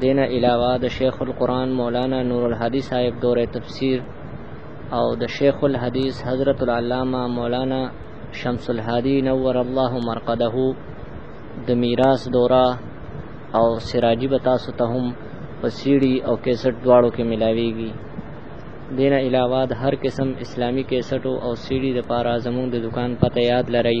دې نه علاوه د شیخ القرآن مولانا نورالهادي صاحب دوره تفسیر او د شیخ الحدیث حضرت العلامه مولانا شمس الهادي نور الله مرقده د میراث دوره او سراجی به تاسو ته هم په سیډي او کیسټ دواړو کې ملاویږي دین علاوه د هر قسم اسلامی کیسټو او سیډي لپاره زموږ د دکان پته یاد لرئ